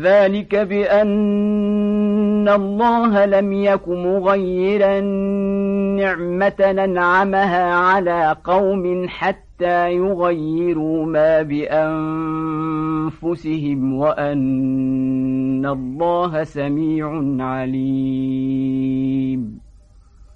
ذلك بأن الله لم يك مغيرا نعمة ننعمها على قوم حتى يغيروا ما بأنفسهم وأن الله سميع عليم.